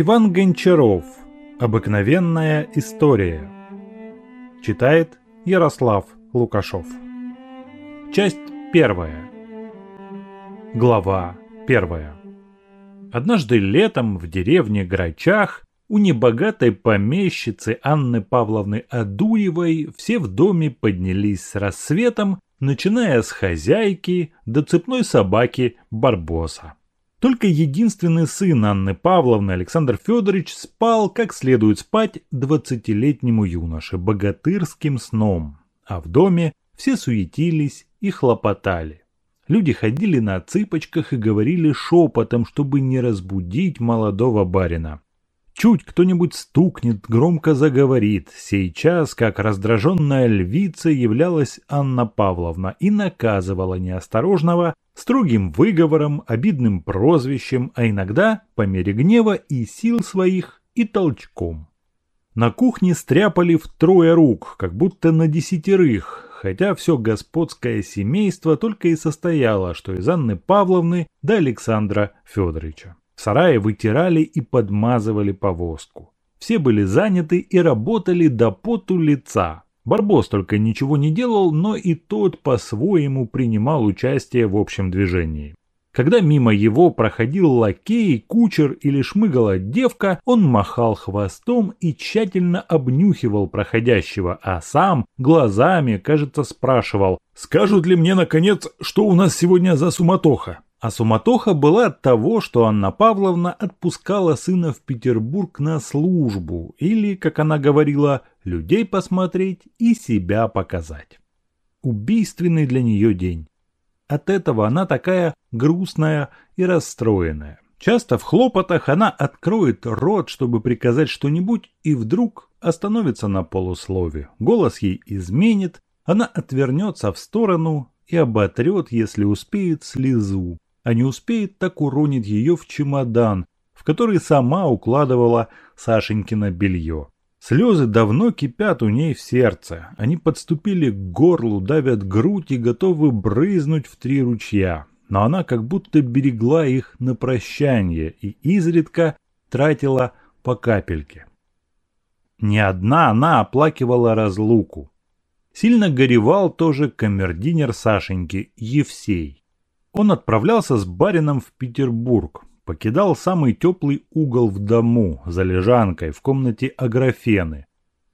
Иван Гончаров. Обыкновенная история. Читает Ярослав Лукашов. Часть первая. Глава первая. Однажды летом в деревне Грачах у небогатой помещицы Анны Павловны Адуевой все в доме поднялись с рассветом, начиная с хозяйки до цепной собаки Барбоса. Только единственный сын Анны Павловны, Александр Федорович, спал, как следует спать, двадцатилетнему юноше, богатырским сном. А в доме все суетились и хлопотали. Люди ходили на цыпочках и говорили шепотом, чтобы не разбудить молодого барина. Чуть кто-нибудь стукнет, громко заговорит. Сейчас, как раздраженная львица, являлась Анна Павловна и наказывала неосторожного строгим выговором, обидным прозвищем, а иногда, по мере гнева и сил своих, и толчком. На кухне стряпали в трое рук, как будто на десятерых, хотя все господское семейство только и состояло, что из Анны Павловны до Александра Федоровича. В сарае вытирали и подмазывали повозку. Все были заняты и работали до поту лица. Барбос только ничего не делал, но и тот по-своему принимал участие в общем движении. Когда мимо его проходил лакей, кучер или шмыгала девка, он махал хвостом и тщательно обнюхивал проходящего, а сам глазами, кажется, спрашивал «Скажут ли мне, наконец, что у нас сегодня за суматоха?» А суматоха была от того, что Анна Павловна отпускала сына в Петербург на службу, или, как она говорила, людей посмотреть и себя показать. Убийственный для нее день. От этого она такая грустная и расстроенная. Часто в хлопотах она откроет рот, чтобы приказать что-нибудь, и вдруг остановится на полуслове. Голос ей изменит, она отвернется в сторону и оботрет, если успеет, слезу а не успеет, так уронит ее в чемодан, в который сама укладывала Сашенькино белье. Слезы давно кипят у ней в сердце. Они подступили к горлу, давят грудь и готовы брызнуть в три ручья. Но она как будто берегла их на прощание и изредка тратила по капельке. Не одна она оплакивала разлуку. Сильно горевал тоже камердинер Сашеньки Евсей. Он отправлялся с барином в Петербург, покидал самый теплый угол в дому, за лежанкой, в комнате Аграфены,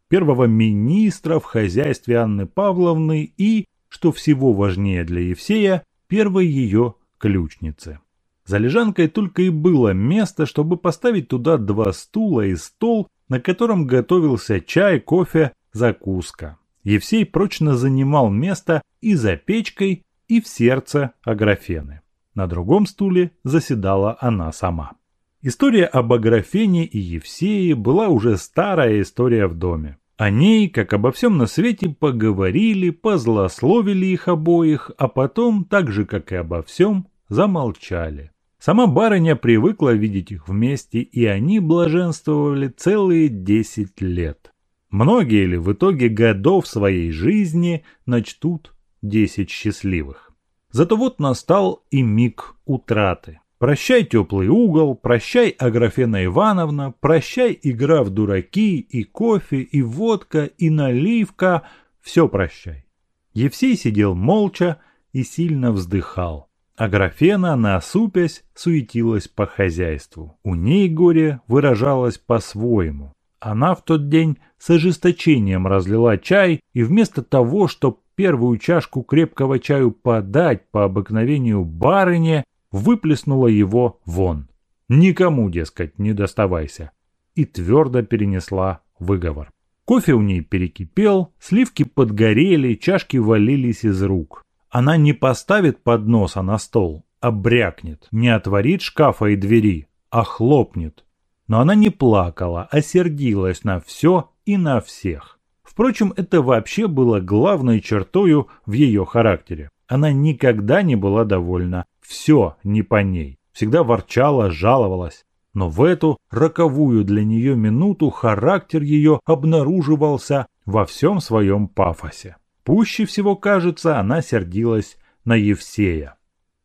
первого министра в хозяйстве Анны Павловны и, что всего важнее для Евсея, первой ее ключницы. За лежанкой только и было место, чтобы поставить туда два стула и стол, на котором готовился чай, кофе, закуска. Евсей прочно занимал место и за печкой, и в сердце Аграфены. На другом стуле заседала она сама. История об Аграфене и Евсее была уже старая история в доме. О ней, как обо всем на свете, поговорили, позлословили их обоих, а потом, так же, как и обо всем, замолчали. Сама барыня привыкла видеть их вместе, и они блаженствовали целые десять лет. Многие ли в итоге годов своей жизни начтут десять счастливых. Зато вот настал и миг утраты. Прощай теплый угол, прощай Аграфена Ивановна, прощай игра в дураки, и кофе, и водка, и наливка, все прощай. Евсей сидел молча и сильно вздыхал. Аграфена, насупясь, суетилась по хозяйству. У ней горе выражалось по-своему. Она в тот день с ожесточением разлила чай, и вместо того, чтобы первую чашку крепкого чаю подать по обыкновению барыне, выплеснула его вон. Никому, дескать, не доставайся. И твердо перенесла выговор. Кофе у ней перекипел, сливки подгорели, чашки валились из рук. Она не поставит подноса на стол, а брякнет, не отворит шкафа и двери, а хлопнет. Но она не плакала, а сердилась на все и на всех. Впрочем, это вообще было главной чертою в ее характере. Она никогда не была довольна. Все не по ней. Всегда ворчала, жаловалась. Но в эту роковую для нее минуту характер ее обнаруживался во всем своем пафосе. Пуще всего, кажется, она сердилась на Евсея.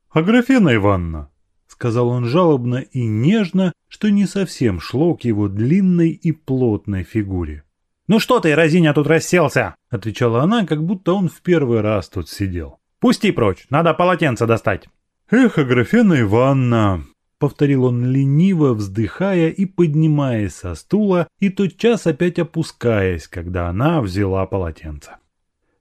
«Аграфена Ивановна», — сказал он жалобно и нежно, что не совсем шло к его длинной и плотной фигуре. «Ну что ты, разиня, тут расселся?» — отвечала она, как будто он в первый раз тут сидел. «Пусти прочь, надо полотенце достать». «Эх, Аграфена Ивановна!» — повторил он лениво, вздыхая и поднимаясь со стула, и тотчас опять опускаясь, когда она взяла полотенце.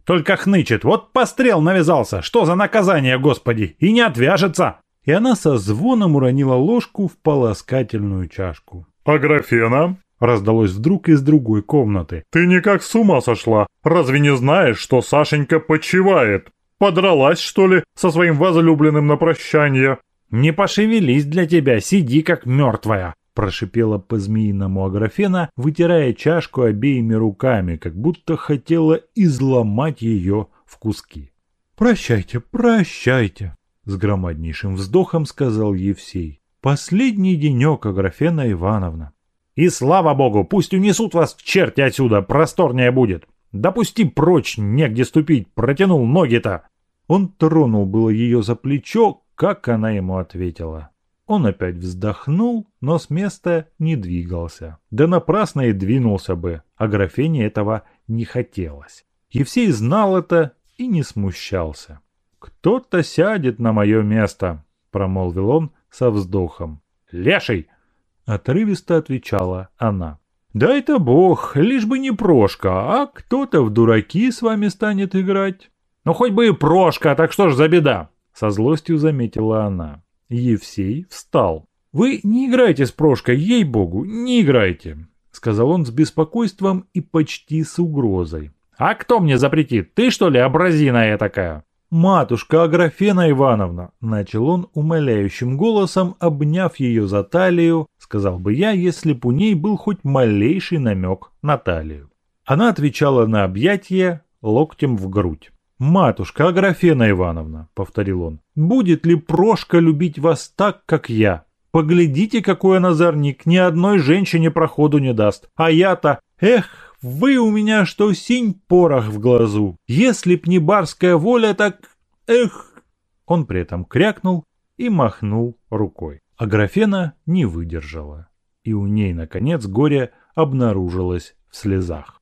«Только хнычет, вот пострел навязался, что за наказание, господи, и не отвяжется!» И она со звоном уронила ложку в полоскательную чашку. «Аграфена?» — раздалось вдруг из другой комнаты. «Ты никак с ума сошла? Разве не знаешь, что Сашенька почивает? Подралась, что ли, со своим возлюбленным на прощание?» «Не пошевелись для тебя, сиди как мертвая!» Прошипела по-змеиному Аграфена, вытирая чашку обеими руками, как будто хотела изломать ее в куски. «Прощайте, прощайте!» С громаднейшим вздохом сказал Евсей. «Последний денек, Аграфена Ивановна!» «И слава богу, пусть унесут вас к черти отсюда, просторнее будет!» «Допусти прочь, негде ступить, протянул ноги-то!» Он тронул было ее за плечо, как она ему ответила. Он опять вздохнул, но с места не двигался. Да напрасно и двинулся бы, а графине этого не хотелось. Евсей знал это и не смущался. «Кто-то сядет на мое место», — промолвил он со вздохом. «Леший!» — отрывисто отвечала она. «Дай-то бог, лишь бы не Прошка, а кто-то в дураки с вами станет играть». «Ну хоть бы и Прошка, так что ж за беда?» Со злостью заметила она. Евсей встал. «Вы не играйте с Прошкой, ей-богу, не играйте!» Сказал он с беспокойством и почти с угрозой. «А кто мне запретит? Ты что ли, образина такая?» «Матушка Аграфена Ивановна!» — начал он умоляющим голосом, обняв ее за талию, сказал бы я, если б у ней был хоть малейший намек на талию. Она отвечала на объятие локтем в грудь. «Матушка Аграфена Ивановна», — повторил он, — «будет ли Прошка любить вас так, как я? Поглядите, какой он озорник, ни одной женщине проходу не даст. А я-то, эх, вы у меня что синь порох в глазу. Если б не барская воля, так... Эх!» Он при этом крякнул и махнул рукой. Аграфена не выдержала, и у ней, наконец, горе обнаружилось в слезах.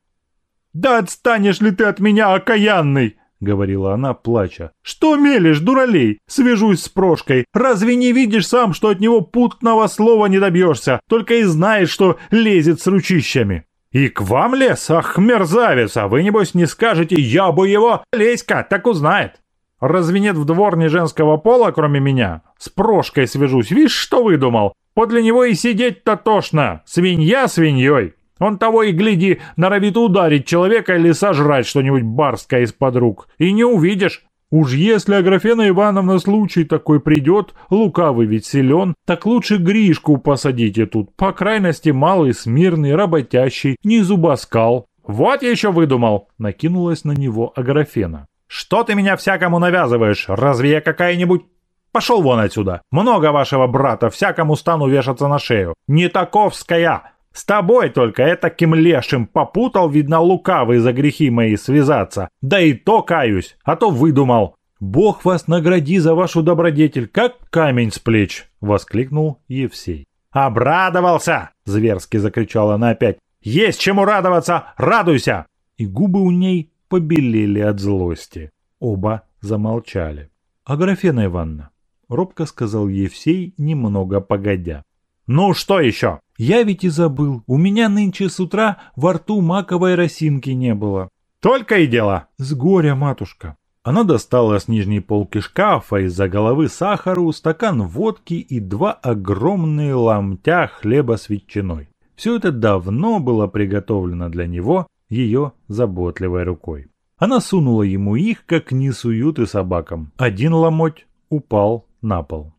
«Да отстанешь ли ты от меня, окаянный!» — говорила она, плача. «Что мелешь, дуралей? Свяжусь с Прошкой. Разве не видишь сам, что от него путного слова не добьешься? Только и знаешь, что лезет с ручищами». «И к вам лез? Ах, мерзавец! А вы, небось, не скажете, я бы его... Лезь-ка, так узнает. Разве нет в дворне женского пола, кроме меня? С Прошкой свяжусь, видишь, что выдумал? Подле него и сидеть-то тошно. Свинья свиньей». Он того и гляди, норовит ударить человека или сожрать что-нибудь барское из-под рук. И не увидишь. Уж если Аграфена Ивановна случай такой придет, лукавый ведь силен, так лучше Гришку посадите тут. По крайности, малый, смирный, работящий, не зубоскал. Вот я еще выдумал, накинулась на него Аграфена. Что ты меня всякому навязываешь? Разве я какая-нибудь... Пошел вон отсюда. Много вашего брата, всякому стану вешаться на шею. Не таковская. С тобой только это лешим попутал, видно, лукавый за грехи мои связаться. Да и то каюсь, а то выдумал. «Бог вас награди за вашу добродетель, как камень с плеч!» — воскликнул Евсей. «Обрадовался!» — зверски закричала она опять. «Есть чему радоваться! Радуйся!» И губы у ней побелели от злости. Оба замолчали. «Аграфена Ивановна», — робко сказал Евсей, немного погодя. «Ну что еще?» «Я ведь и забыл. У меня нынче с утра во рту маковой росинки не было». «Только и дело». «С горя, матушка». Она достала с нижней полки шкафа из-за головы сахару, стакан водки и два огромные ломтя хлеба с ветчиной. Все это давно было приготовлено для него ее заботливой рукой. Она сунула ему их, как не суют и собакам. Один ломоть упал на пол.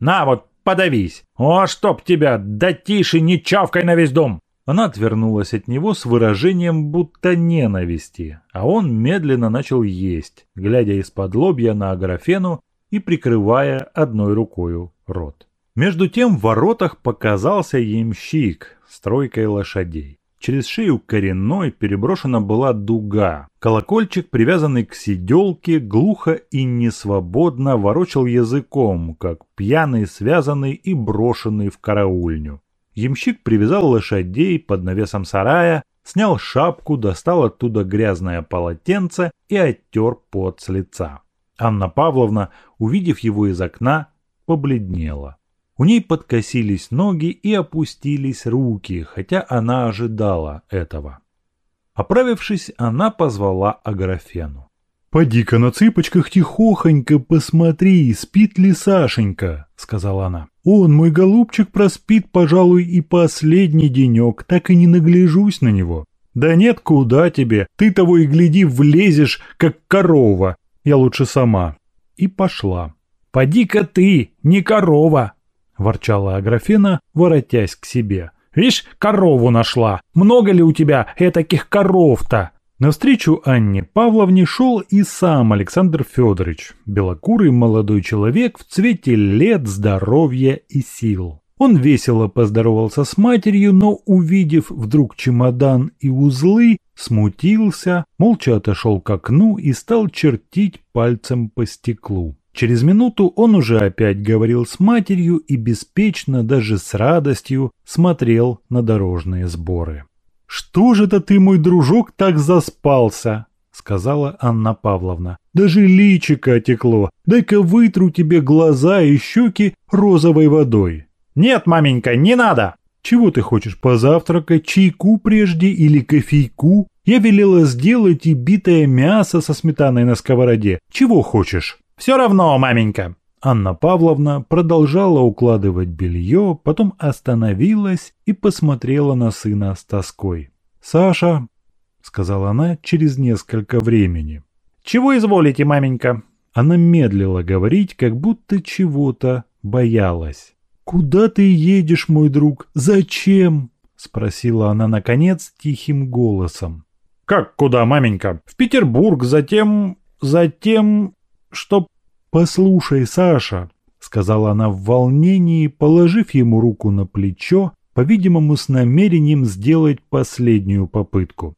«На вот, подавись! О, чтоб тебя! Да тише, не чавкай на весь дом!» Она отвернулась от него с выражением будто ненависти, а он медленно начал есть, глядя из-под лобья на Аграфену и прикрывая одной рукою рот. Между тем в воротах показался ямщик с тройкой лошадей. Через шею коренной переброшена была дуга. Колокольчик, привязанный к сиделке, глухо и несвободно ворочал языком, как пьяный, связанный и брошенный в караульню. Ямщик привязал лошадей под навесом сарая, снял шапку, достал оттуда грязное полотенце и оттер пот с лица. Анна Павловна, увидев его из окна, побледнела. У ней подкосились ноги и опустились руки, хотя она ожидала этого. Оправившись, она позвала Аграфену. «Поди-ка на цыпочках тихохонько посмотри, спит ли Сашенька», — сказала она. «Он, мой голубчик, проспит, пожалуй, и последний денек, так и не нагляжусь на него». «Да нет, куда тебе, ты того и гляди влезешь, как корова, я лучше сама». И пошла. «Поди-ка ты, не корова», ворчала Аграфена, воротясь к себе. «Вишь, корову нашла! Много ли у тебя этаких коров-то?» Навстречу Анне Павловне шел и сам Александр Федорович, белокурый молодой человек в цвете лет, здоровья и сил. Он весело поздоровался с матерью, но, увидев вдруг чемодан и узлы, смутился, молча отошел к окну и стал чертить пальцем по стеклу. Через минуту он уже опять говорил с матерью и беспечно, даже с радостью, смотрел на дорожные сборы. «Что же это ты, мой дружок, так заспался?» — сказала Анна Павловна. «Даже личико отекло. Дай-ка вытру тебе глаза и щеки розовой водой». «Нет, маменька, не надо!» «Чего ты хочешь, позавтракать, чайку прежде или кофейку? Я велела сделать и битое мясо со сметаной на сковороде. Чего хочешь?» «Все равно, маменька». Анна Павловна продолжала укладывать белье, потом остановилась и посмотрела на сына с тоской. «Саша», — сказала она через несколько времени. «Чего изволите, маменька?» Она медлила говорить, как будто чего-то боялась. «Куда ты едешь, мой друг? Зачем?» — спросила она, наконец, тихим голосом. «Как куда, маменька? В Петербург, затем... затем чтоб... «Послушай, Саша», — сказала она в волнении, положив ему руку на плечо, по-видимому, с намерением сделать последнюю попытку.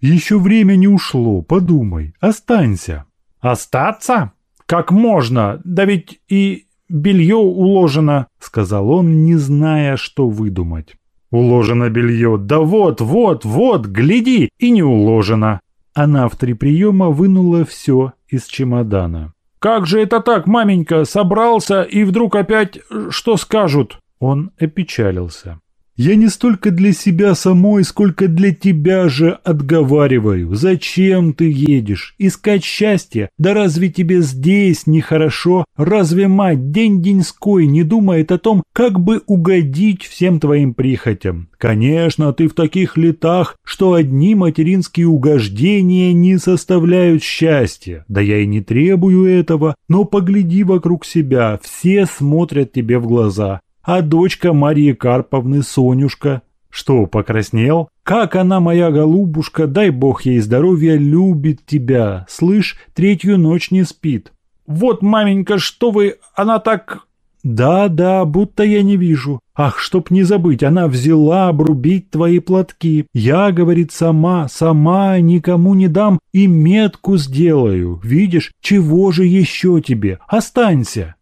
«Еще время не ушло, подумай, останься». «Остаться? Как можно? Да ведь и белье уложено», — сказал он, не зная, что выдумать. «Уложено белье, да вот, вот, вот, гляди, и не уложено». Она в три приема вынула все из чемодана. «Как же это так, маменька, собрался и вдруг опять что скажут?» Он опечалился. Я не столько для себя самой, сколько для тебя же отговариваю. Зачем ты едешь? Искать счастье? Да разве тебе здесь нехорошо? Разве мать день-деньской не думает о том, как бы угодить всем твоим прихотям? Конечно, ты в таких летах, что одни материнские угождения не составляют счастья. Да я и не требую этого, но погляди вокруг себя, все смотрят тебе в глаза. А дочка Марии Карповны, Сонюшка, что, покраснел? Как она, моя голубушка, дай бог ей здоровья, любит тебя. Слышь, третью ночь не спит. Вот, маменька, что вы, она так... Да-да, будто я не вижу. Ах, чтоб не забыть, она взяла обрубить твои платки. Я, говорит, сама, сама никому не дам и метку сделаю. Видишь, чего же еще тебе? Останься.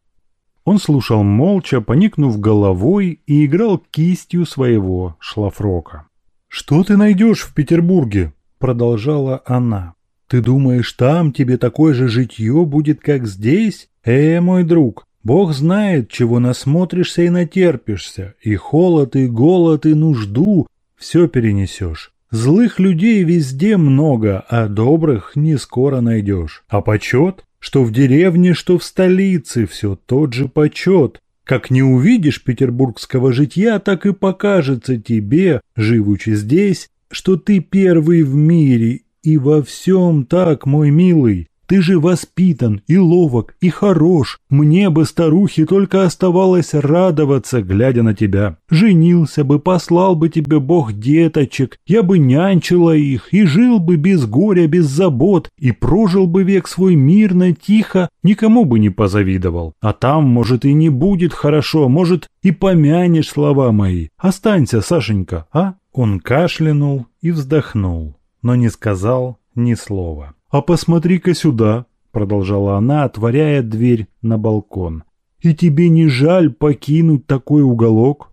Он слушал молча, поникнув головой и играл кистью своего шлафрока. «Что ты найдешь в Петербурге?» – продолжала она. «Ты думаешь, там тебе такое же житье будет, как здесь? Э, мой друг, Бог знает, чего насмотришься и натерпишься, и холод, и голод, и нужду – все перенесешь. Злых людей везде много, а добрых не скоро найдешь. А почет? Что в деревне, что в столице все тот же почет. Как не увидишь петербургского житья, так и покажется тебе, живучи здесь, что ты первый в мире и во всем так, мой милый. Ты же воспитан и ловок, и хорош. Мне бы, старухе, только оставалось радоваться, глядя на тебя. Женился бы, послал бы тебе Бог деточек, я бы нянчила их, и жил бы без горя, без забот, и прожил бы век свой мирно, тихо, никому бы не позавидовал. А там, может, и не будет хорошо, может, и помянешь слова мои. Останься, Сашенька, а? Он кашлянул и вздохнул, но не сказал ни слова. «А посмотри-ка сюда», — продолжала она, отворяя дверь на балкон. «И тебе не жаль покинуть такой уголок?»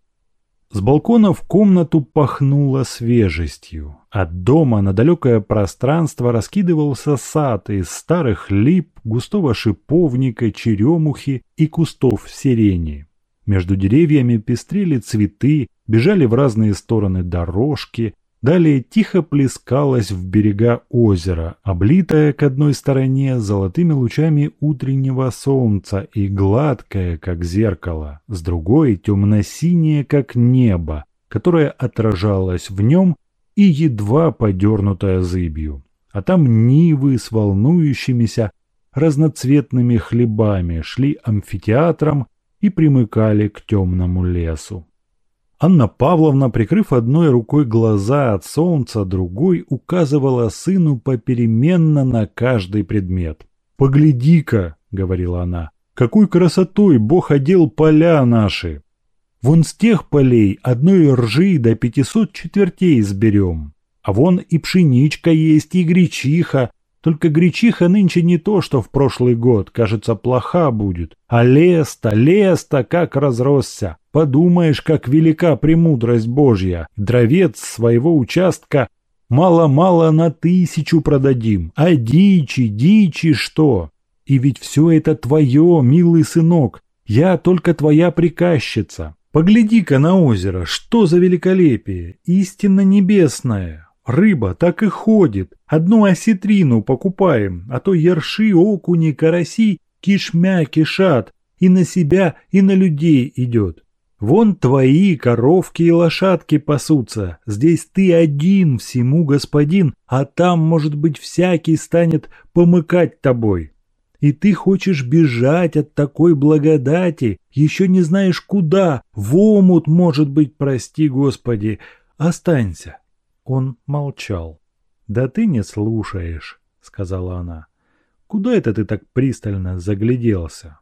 С балкона в комнату пахнуло свежестью. От дома на далекое пространство раскидывался сад из старых лип, густого шиповника, черемухи и кустов сирени. Между деревьями пестрели цветы, бежали в разные стороны дорожки, Далее тихо плескалась в берега озера, облитая к одной стороне золотыми лучами утреннего солнца и гладкая, как зеркало, с другой темно-синее, как небо, которое отражалось в нем и едва подернутое зыбью. А там нивы с волнующимися разноцветными хлебами шли амфитеатром и примыкали к темному лесу. Анна Павловна, прикрыв одной рукой глаза от солнца, другой указывала сыну попеременно на каждый предмет. «Погляди-ка», — говорила она, — «какой красотой Бог одел поля наши! Вон с тех полей одной ржи до пятисот четвертей сберем, а вон и пшеничка есть, и гречиха, только гречиха нынче не то, что в прошлый год, кажется, плоха будет. А лес-то, лес-то как разросся. Подумаешь, как велика премудрость Божья. Дровец своего участка мало-мало на тысячу продадим. А дичи, дичи что? И ведь все это твое, милый сынок. Я только твоя приказчица. Погляди-ка на озеро, что за великолепие, истинно небесное. Рыба так и ходит. Одну осетрину покупаем, а то ерши, окуни, караси кишмя кишат, и на себя, и на людей идет. Вон твои коровки и лошадки пасутся, здесь ты один всему господин, а там, может быть, всякий станет помыкать тобой. И ты хочешь бежать от такой благодати, еще не знаешь куда, в омут, может быть, прости Господи, останься. Он молчал. «Да ты не слушаешь», — сказала она. «Куда это ты так пристально загляделся?»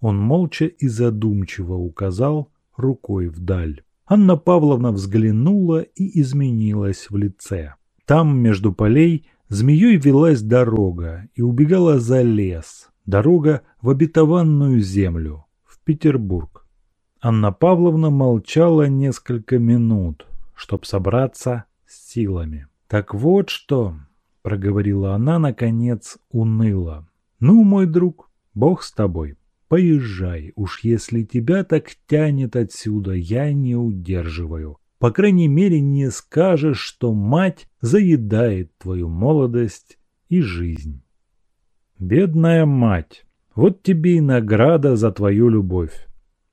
Он молча и задумчиво указал рукой вдаль. Анна Павловна взглянула и изменилась в лице. Там, между полей, змеей велась дорога и убегала за лес. Дорога в обетованную землю, в Петербург. Анна Павловна молчала несколько минут, чтоб собраться силами. «Так вот что», — проговорила она, наконец, уныло. «Ну, мой друг, Бог с тобой. Поезжай, уж если тебя так тянет отсюда, я не удерживаю. По крайней мере, не скажешь, что мать заедает твою молодость и жизнь. Бедная мать, вот тебе и награда за твою любовь.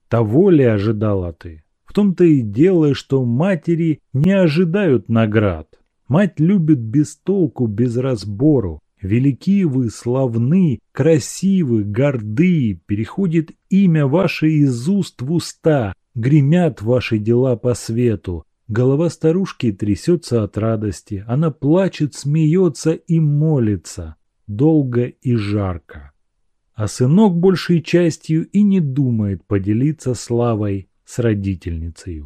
Того ли ожидала ты? В том-то и дело, что матери не ожидают наград. Мать любит без толку, без разбору. Велики вы, славны, красивы, горды, переходит имя ваше из уст в уста, гремят ваши дела по свету. Голова старушки трясется от радости, она плачет, смеется и молится, долго и жарко. А сынок большей частью и не думает поделиться славой с родительницей.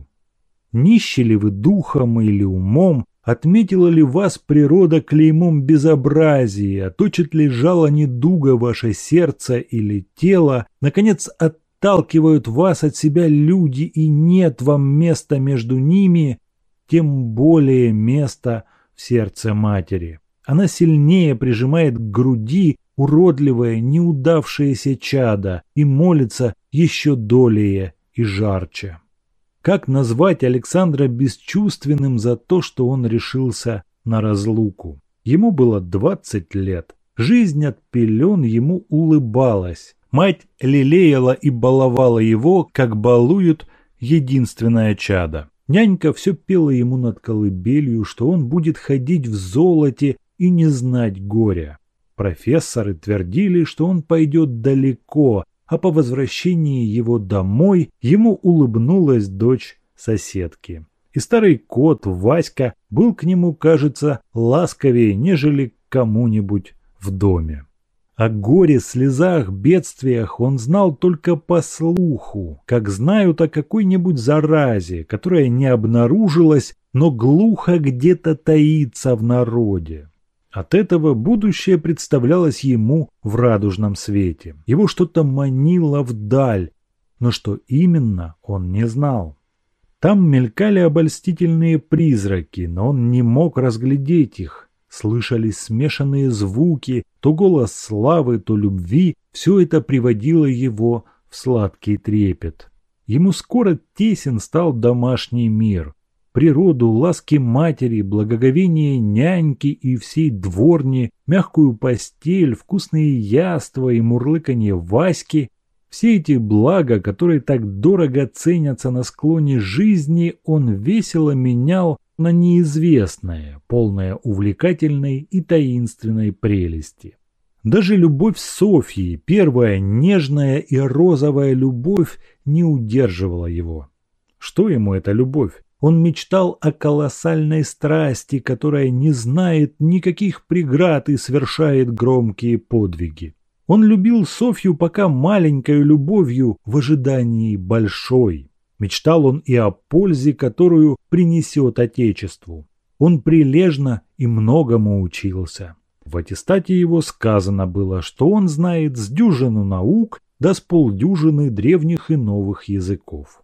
Нищи ли вы духом или умом, отметила ли вас природа клеймом безобразия, точит ли жало недуга ваше сердце или тело, наконец отталкивают вас от себя люди и нет вам места между ними, тем более места в сердце матери. Она сильнее прижимает к груди уродливое, неудавшееся чадо и молится еще долее и жарче. Как назвать Александра бесчувственным за то, что он решился на разлуку? Ему было 20 лет. Жизнь от пелен ему улыбалась. Мать лелеяла и баловала его, как балуют единственное чадо. Нянька все пела ему над колыбелью, что он будет ходить в золоте и не знать горя. Профессоры твердили, что он пойдет далеко, а по возвращении его домой ему улыбнулась дочь соседки. И старый кот Васька был к нему, кажется, ласковее, нежели кому-нибудь в доме. О горе, слезах, бедствиях он знал только по слуху, как знают о какой-нибудь заразе, которая не обнаружилась, но глухо где-то таится в народе. От этого будущее представлялось ему в радужном свете. Его что-то манило вдаль, но что именно, он не знал. Там мелькали обольстительные призраки, но он не мог разглядеть их. Слышались смешанные звуки, то голос славы, то любви. Все это приводило его в сладкий трепет. Ему скоро тесен стал домашний мир. Природу, ласки матери, благоговение няньки и всей дворни, мягкую постель, вкусные яства и мурлыканье Васьки все эти блага, которые так дорого ценятся на склоне жизни, он весело менял на неизвестное, полное увлекательной и таинственной прелести. Даже любовь Софьи, первая нежная и розовая любовь, не удерживала его. Что ему эта любовь? Он мечтал о колоссальной страсти, которая не знает никаких преград и совершает громкие подвиги. Он любил Софью пока маленькой любовью в ожидании большой. Мечтал он и о пользе, которую принесет Отечеству. Он прилежно и многому учился. В аттестате его сказано было, что он знает с дюжину наук да с полдюжины древних и новых языков.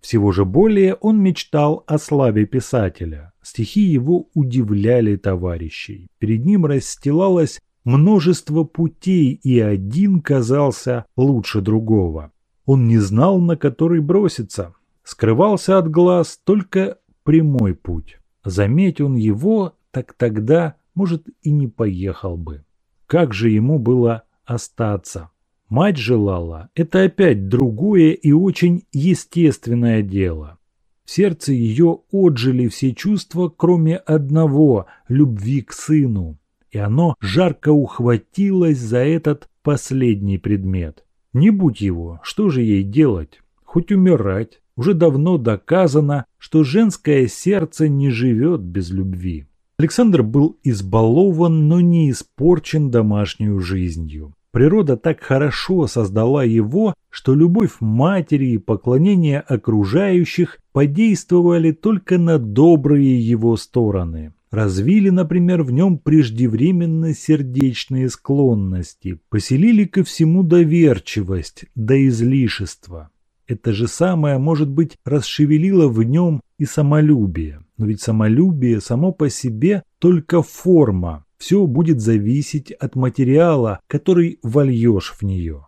Всего же более он мечтал о славе писателя. Стихи его удивляли товарищей. Перед ним расстилалась множество путей, и один казался лучше другого. Он не знал, на который броситься. Скрывался от глаз только прямой путь. Заметь он его, так тогда, может, и не поехал бы. Как же ему было остаться? Мать желала, это опять другое и очень естественное дело. В сердце ее отжили все чувства, кроме одного – любви к сыну и оно жарко ухватилось за этот последний предмет. Не будь его, что же ей делать? Хоть умирать. Уже давно доказано, что женское сердце не живет без любви. Александр был избалован, но не испорчен домашнюю жизнью. Природа так хорошо создала его, что любовь матери и поклонение окружающих подействовали только на добрые его стороны развили, например, в нем преждевременно сердечные склонности, поселили ко всему доверчивость до излишества. Это же самое, может быть, расшевелило в нем и самолюбие. Но ведь самолюбие само по себе только форма. Все будет зависеть от материала, который вольешь в нее.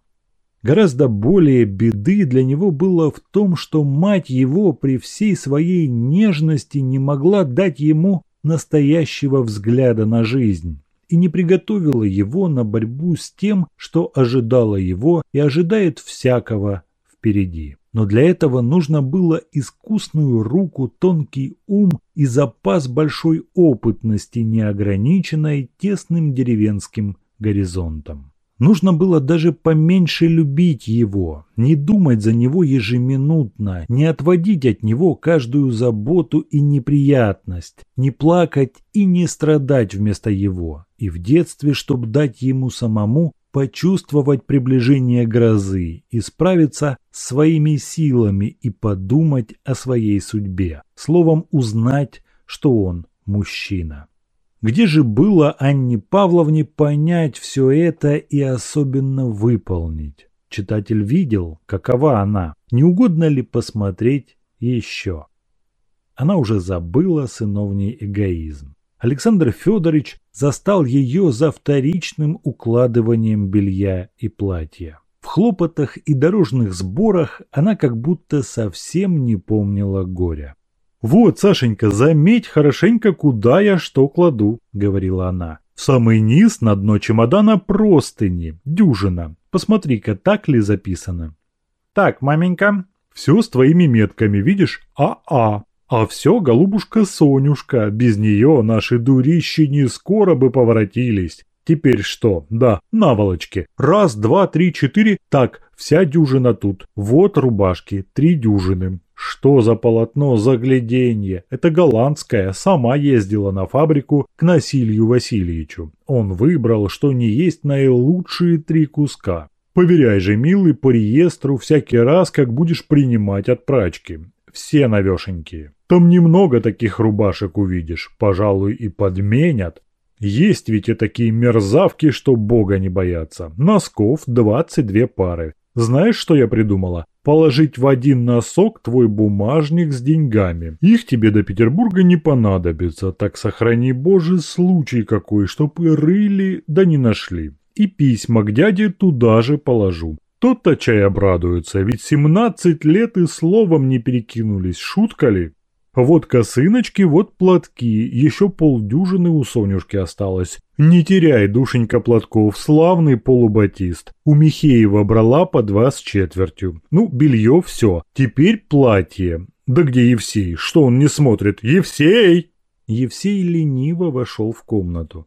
Гораздо более беды для него было в том, что мать его при всей своей нежности не могла дать ему настоящего взгляда на жизнь и не приготовила его на борьбу с тем, что ожидало его и ожидает всякого впереди. Но для этого нужно было искусную руку, тонкий ум и запас большой опытности, неограниченной тесным деревенским горизонтом. Нужно было даже поменьше любить его, не думать за него ежеминутно, не отводить от него каждую заботу и неприятность, не плакать и не страдать вместо его. И в детстве, чтобы дать ему самому почувствовать приближение грозы и справиться с своими силами и подумать о своей судьбе. Словом, узнать, что он мужчина. Где же было Анне Павловне понять все это и особенно выполнить? Читатель видел, какова она, не угодно ли посмотреть еще. Она уже забыла сыновний эгоизм. Александр Федорович застал ее за вторичным укладыванием белья и платья. В хлопотах и дорожных сборах она как будто совсем не помнила горя. «Вот, Сашенька, заметь хорошенько, куда я что кладу», — говорила она. «В самый низ на дно чемодана простыни, дюжина. Посмотри-ка, так ли записано?» «Так, маменька». «Все с твоими метками, видишь? А-а. А все, голубушка Сонюшка, без нее наши дурищи не скоро бы поворотились. Теперь что? Да, наволочки. Раз, два, три, четыре. Так, вся дюжина тут. Вот рубашки, три дюжины. Что за полотно загляденье? Это голландская, сама ездила на фабрику к Насилью Васильевичу. Он выбрал, что не есть наилучшие три куска. Поверяй же, милый, по реестру всякий раз, как будешь принимать от прачки. Все навешенькие. Там немного таких рубашек увидишь, пожалуй, и подменят. Есть ведь и такие мерзавки, что бога не боятся. Носков 22 пары. Знаешь, что я придумала? Положить в один носок твой бумажник с деньгами. Их тебе до Петербурга не понадобится, так сохрани боже случай какой, чтоб и рыли, да не нашли. И письма к дяде туда же положу. Тот-то чай обрадуется, ведь 17 лет и словом не перекинулись, шутка ли? Вот косыночки, вот платки, еще полдюжины у Сонюшки осталось. Не теряй, душенька платков, славный полубатист. У Михеева брала по два с четвертью. Ну, белье все. Теперь платье. Да где Евсей? Что он не смотрит? Евсей! Евсей лениво вошел в комнату.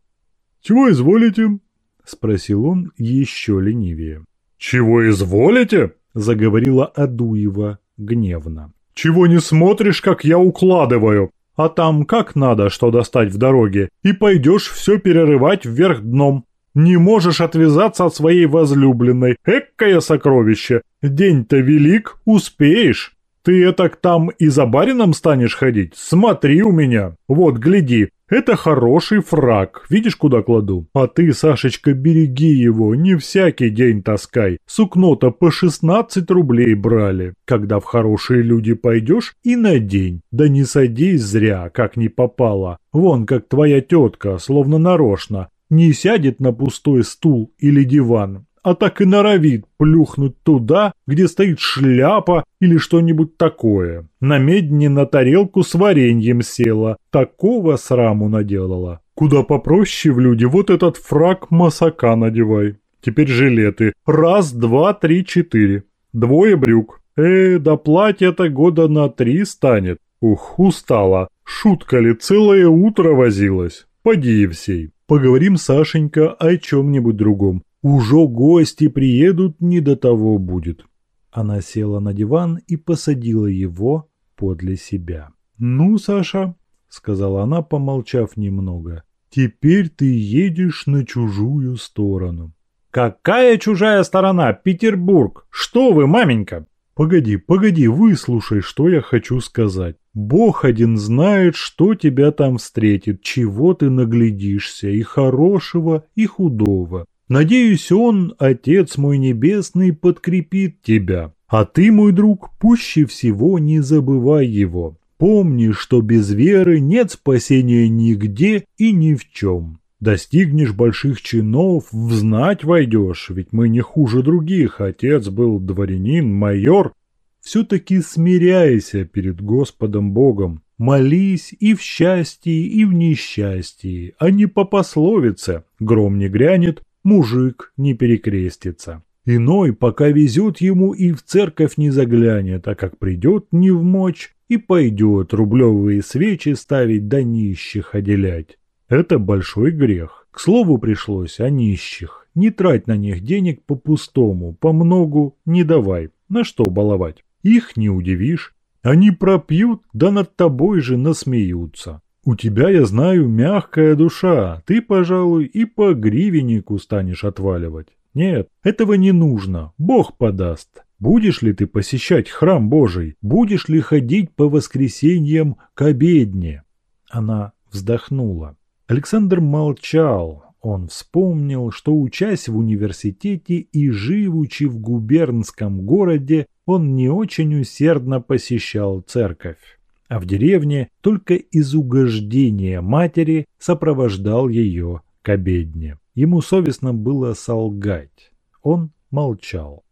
«Чего изволите?» – спросил он еще ленивее. «Чего изволите?» – заговорила Адуева гневно. Чего не смотришь, как я укладываю? А там как надо, что достать в дороге, и пойдешь все перерывать вверх дном. Не можешь отвязаться от своей возлюбленной. Эккое сокровище! День-то велик, успеешь. Ты это там и за барином станешь ходить? Смотри у меня. Вот, гляди, это хороший фраг, видишь, куда кладу? А ты, Сашечка, береги его, не всякий день таскай. Сукно-то по 16 рублей брали. Когда в хорошие люди пойдешь и на день. Да не садись зря, как не попало. Вон, как твоя тетка, словно нарочно, не сядет на пустой стул или диван, а так и норовит плюхнуть туда, где стоит шляпа или что-нибудь такое. На медне на тарелку с вареньем села, такого сраму наделала. Куда попроще в люди вот этот фраг масака надевай. Теперь жилеты. Раз, два, три, четыре. Двое брюк. Э, да платье-то года на три станет. Ух, устала. Шутка ли, целое утро возилась. Поди, Евсей. Поговорим, Сашенька, о чем-нибудь другом. Уже гости приедут, не до того будет. Она села на диван и посадила его подле себя. «Ну, Саша», — сказала она, помолчав немного, — «теперь ты едешь на чужую сторону». «Какая чужая сторона? Петербург! Что вы, маменька?» «Погоди, погоди, выслушай, что я хочу сказать. Бог один знает, что тебя там встретит, чего ты наглядишься, и хорошего, и худого. Надеюсь, он, Отец мой Небесный, подкрепит тебя. А ты, мой друг, пуще всего не забывай его. Помни, что без веры нет спасения нигде и ни в чем. Достигнешь больших чинов, в знать войдешь, ведь мы не хуже других. Отец был дворянин, майор. Все-таки смиряйся перед Господом Богом. Молись и в счастье, и в несчастье, а не по пословице «гром не грянет, мужик не перекрестится. Иной пока везет ему и в церковь не заглянет, а как придет не в мочь и пойдет рублевые свечи ставить да нищих отделять. Это большой грех. К слову пришлось о нищих. Не трать на них денег по-пустому, по многу не давай. На что баловать? Их не удивишь. Они пропьют, да над тобой же насмеются. У тебя, я знаю, мягкая душа, ты, пожалуй, и по гривеннику станешь отваливать. Нет, этого не нужно, Бог подаст. Будешь ли ты посещать храм Божий? Будешь ли ходить по воскресеньям к обедне?» Она вздохнула. Александр молчал. Он вспомнил, что, учась в университете и живучи в губернском городе, он не очень усердно посещал церковь а в деревне только из угождения матери сопровождал ее к обедне. Ему совестно было солгать. Он молчал.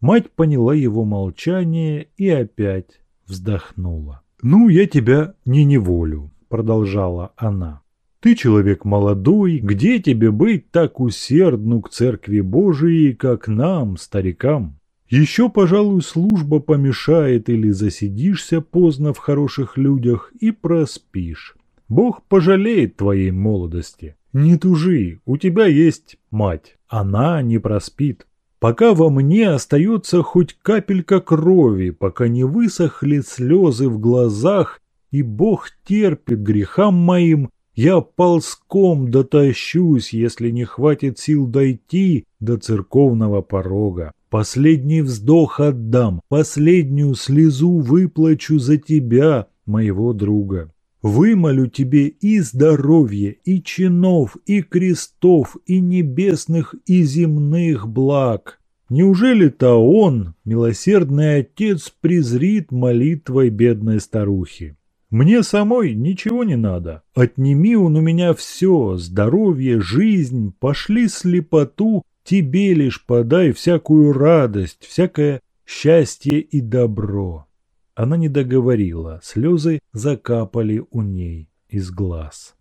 Мать поняла его молчание и опять вздохнула. «Ну, я тебя не неволю», — продолжала она. «Ты человек молодой, где тебе быть так усердну к церкви Божией, как нам, старикам?» Еще, пожалуй, служба помешает или засидишься поздно в хороших людях и проспишь. Бог пожалеет твоей молодости. Не тужи, у тебя есть мать, она не проспит. Пока во мне остается хоть капелька крови, пока не высохли слезы в глазах, и Бог терпит грехам моим, я ползком дотащусь, если не хватит сил дойти до церковного порога. Последний вздох отдам, последнюю слезу выплачу за тебя, моего друга. Вымолю тебе и здоровье, и чинов, и крестов, и небесных, и земных благ. Неужели-то он, милосердный отец, презрит молитвой бедной старухи? Мне самой ничего не надо. Отними он у меня все, здоровье, жизнь, пошли слепоту, тебе лишь подай всякую радость, всякое счастье и добро. Она не договорила, слезы закапали у ней из глаз.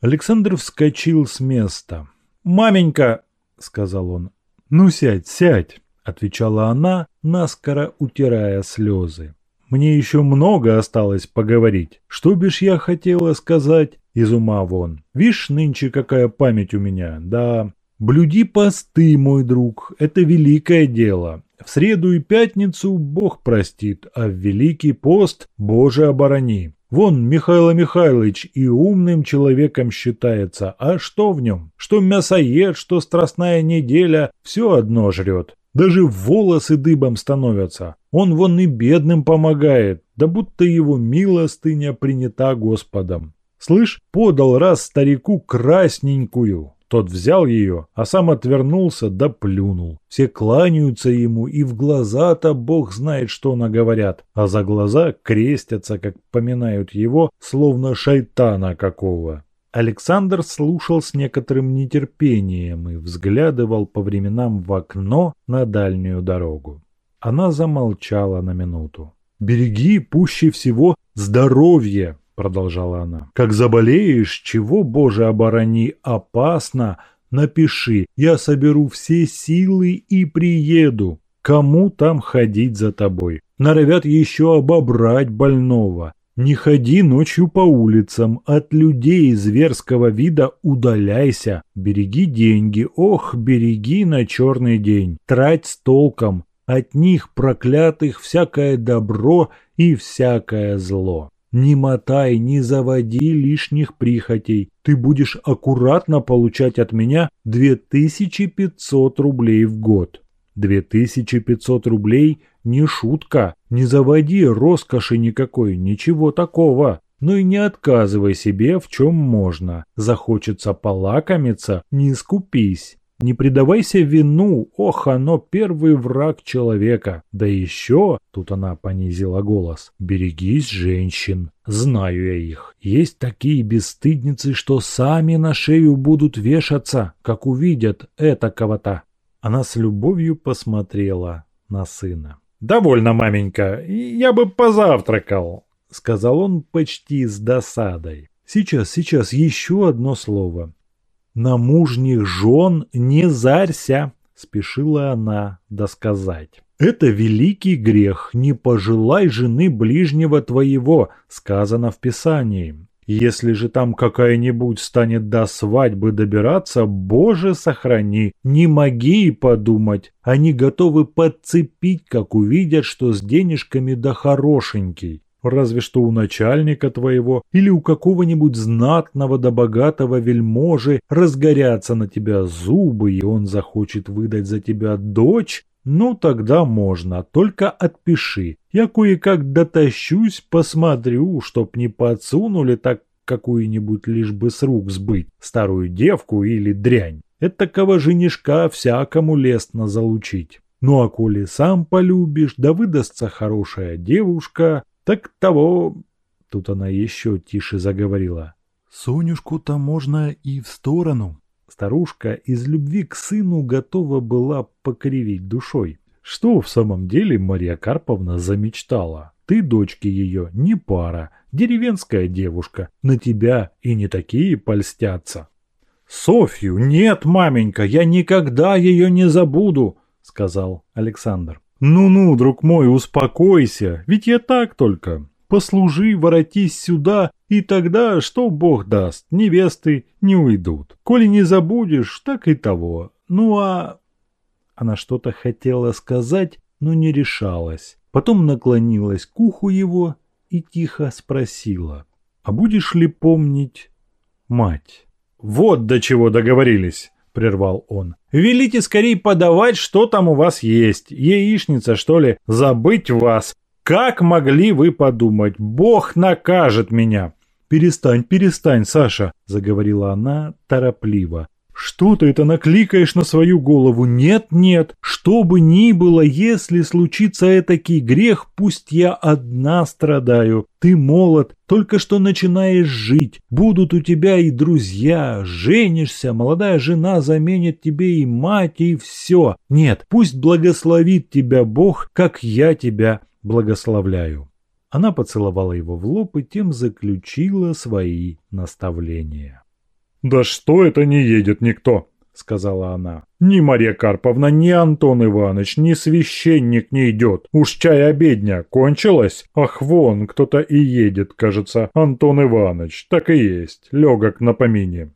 Александр вскочил с места. «Маменька!» — сказал он. «Ну сядь, сядь!» — отвечала она, наскоро утирая слезы. «Мне еще много осталось поговорить. Что бишь я хотела сказать?» Из ума вон. Вишь, нынче какая память у меня. Да, блюди посты, мой друг, это великое дело. В среду и пятницу Бог простит, а в Великий пост Боже оборони. Вон Михаил Михайлович и умным человеком считается, а что в нем? Что мясоед, что страстная неделя, все одно жрет. Даже волосы дыбом становятся. Он вон и бедным помогает, да будто его милостыня принята Господом. Слышь, подал раз старику красненькую, тот взял ее, а сам отвернулся да плюнул. Все кланяются ему, и в глаза-то бог знает, что наговорят, а за глаза крестятся, как поминают его, словно шайтана какого. Александр слушал с некоторым нетерпением и взглядывал по временам в окно на дальнюю дорогу. Она замолчала на минуту. «Береги пуще всего здоровье!» Продолжала она. «Как заболеешь, чего, Боже, оборони, опасно, напиши, я соберу все силы и приеду. Кому там ходить за тобой? Норовят еще обобрать больного. Не ходи ночью по улицам, от людей зверского вида удаляйся. Береги деньги, ох, береги на черный день. Трать с толком, от них проклятых всякое добро и всякое зло. Не мотай, не заводи лишних прихотей. Ты будешь аккуратно получать от меня 2500 рублей в год. 2500 рублей не шутка. Не заводи роскоши никакой, ничего такого. Но и не отказывай себе в чем можно. Захочется полакомиться, не скупись. Не предавайся вину, ох, оно первый враг человека. Да еще, тут она понизила голос, берегись женщин. Знаю я их. Есть такие бесстыдницы, что сами на шею будут вешаться, как увидят это кого-то. Она с любовью посмотрела на сына. «Довольно, маменька, я бы позавтракал», — сказал он почти с досадой. «Сейчас, сейчас, еще одно слово. «На мужних жен не зарься!» – спешила она досказать. «Это великий грех, не пожелай жены ближнего твоего», сказано в Писании. Если же там какая-нибудь станет до свадьбы добираться, Боже сохрани, не моги и подумать. Они готовы подцепить, как увидят, что с денежками да хорошенький. Разве что у начальника твоего или у какого-нибудь знатного да богатого вельможи разгорятся на тебя зубы, и он захочет выдать за тебя дочь, ну тогда можно, только отпиши. Я кое-как дотащусь, посмотрю, чтоб не подсунули так какую-нибудь лишь бы с рук сбыть, старую девку или дрянь. Этакого женишка всякому лестно залучить. Ну а коли сам полюбишь, да выдастся хорошая девушка, так того...» Тут она еще тише заговорила. «Сонюшку-то можно и в сторону». Старушка из любви к сыну готова была покривить душой. Что в самом деле Мария Карповна замечтала? Ты, дочки ее, не пара, деревенская девушка, на тебя и не такие польстятся. «Софью нет, маменька, я никогда ее не забуду», — сказал Александр. «Ну-ну, друг мой, успокойся, ведь я так только. Послужи, воротись сюда, и тогда, что Бог даст, невесты не уйдут. Коли не забудешь, так и того. Ну а...» Она что-то хотела сказать, но не решалась. Потом наклонилась к уху его и тихо спросила. «А будешь ли помнить мать?» «Вот до чего договорились!» — прервал он. «Велите скорее подавать, что там у вас есть. Яичница, что ли? Забыть вас!» Как могли вы подумать? Бог накажет меня!» «Перестань, перестань, Саша!» – заговорила она торопливо. «Что ты это накликаешь на свою голову? Нет, нет, что бы ни было, если случится этакий грех, пусть я одна страдаю. Ты молод, только что начинаешь жить, будут у тебя и друзья, женишься, молодая жена заменит тебе и мать, и все. Нет, пусть благословит тебя Бог, как я тебя благословляю». Она поцеловала его в лоб и тем заключила свои наставления. «Да что это не едет никто?» — сказала она. «Ни Мария Карповна, ни Антон Иванович, ни священник не идет. Уж чай обедня кончилась? Ах, вон, кто-то и едет, кажется, Антон Иванович. Так и есть, легок на помине».